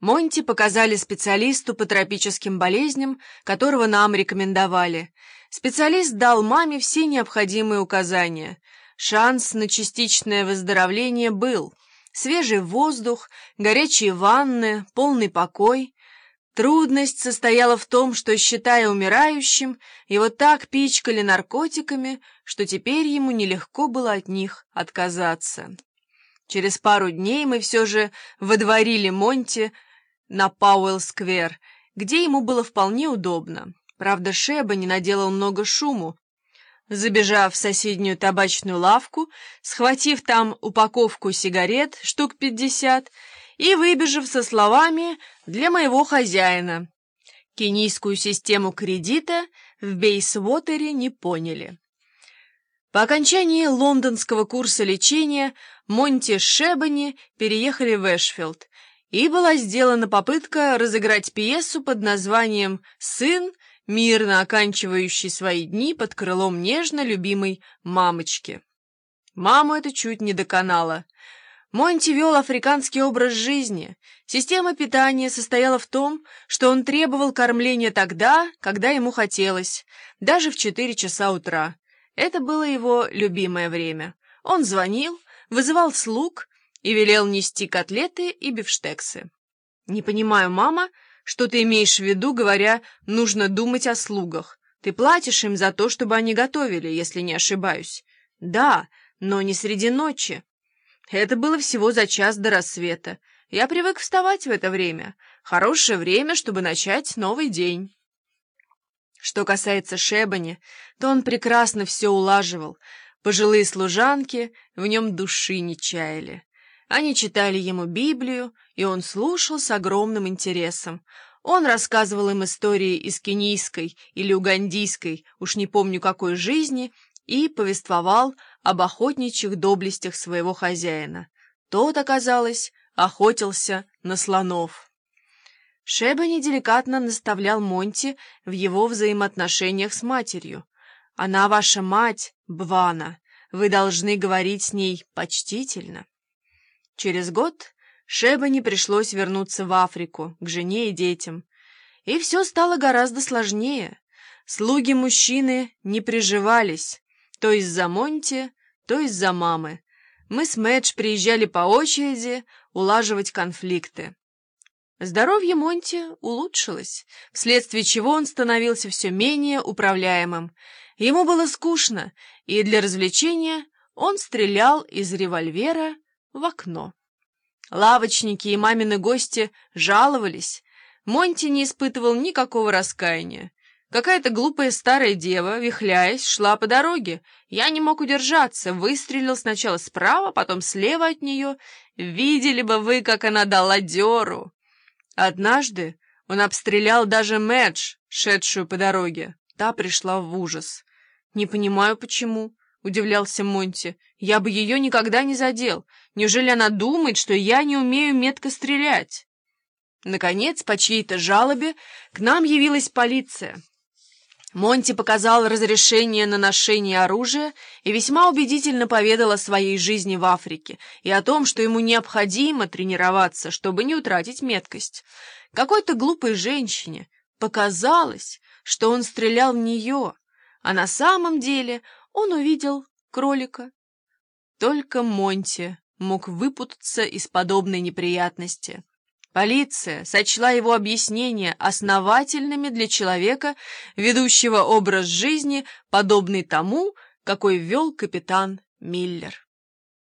Монти показали специалисту по тропическим болезням, которого нам рекомендовали. Специалист дал маме все необходимые указания. Шанс на частичное выздоровление был. Свежий воздух, горячие ванны, полный покой. Трудность состояла в том, что, считая умирающим, его так пичкали наркотиками, что теперь ему нелегко было от них отказаться. Через пару дней мы все же водворили Монти на Пауэлл-сквер, где ему было вполне удобно. Правда, Шеба не наделал много шуму, забежав в соседнюю табачную лавку, схватив там упаковку сигарет, штук пятьдесят, и выбежав со словами «для моего хозяина». Кенийскую систему кредита в Бейсвотере не поняли. По окончании лондонского курса лечения Монти Шебани переехали в Эшфилд, и была сделана попытка разыграть пьесу под названием «Сын, мирно оканчивающий свои дни под крылом нежно любимой мамочки». Маму это чуть не доконало. Монти вел африканский образ жизни. Система питания состояла в том, что он требовал кормления тогда, когда ему хотелось, даже в четыре часа утра. Это было его любимое время. Он звонил, вызывал слуг и велел нести котлеты и бифштексы. «Не понимаю, мама, что ты имеешь в виду, говоря, нужно думать о слугах. Ты платишь им за то, чтобы они готовили, если не ошибаюсь». «Да, но не среди ночи». Это было всего за час до рассвета. Я привык вставать в это время. Хорошее время, чтобы начать новый день. Что касается Шебани, то он прекрасно все улаживал. Пожилые служанки в нем души не чаяли. Они читали ему Библию, и он слушал с огромным интересом. Он рассказывал им истории из кенийской или угандийской, уж не помню какой жизни, и повествовал об охотничьих доблестях своего хозяина. Тот, оказалось, охотился на слонов. Шебани деликатно наставлял Монти в его взаимоотношениях с матерью. «Она ваша мать, Бвана. Вы должны говорить с ней почтительно». Через год Шебани пришлось вернуться в Африку, к жене и детям. И все стало гораздо сложнее. Слуги-мужчины не приживались, то из-за Монти, то из-за мамы. Мы с Мэдж приезжали по очереди улаживать конфликты. Здоровье Монти улучшилось, вследствие чего он становился все менее управляемым. Ему было скучно, и для развлечения он стрелял из револьвера в окно. Лавочники и мамины гости жаловались. Монти не испытывал никакого раскаяния. Какая-то глупая старая дева, вихляясь, шла по дороге. Я не мог удержаться, выстрелил сначала справа, потом слева от нее. Видели бы вы, как она дала деру. Однажды он обстрелял даже Мэдж, шедшую по дороге. Та пришла в ужас. Не понимаю, почему. — удивлялся Монти. «Я бы ее никогда не задел. Неужели она думает, что я не умею метко стрелять?» Наконец, по чьей-то жалобе, к нам явилась полиция. Монти показал разрешение на ношение оружия и весьма убедительно поведал о своей жизни в Африке и о том, что ему необходимо тренироваться, чтобы не утратить меткость. Какой-то глупой женщине показалось, что он стрелял в нее, а на самом деле он увидел кролика. Только Монти мог выпутаться из подобной неприятности. Полиция сочла его объяснения основательными для человека, ведущего образ жизни, подобный тому, какой вел капитан Миллер.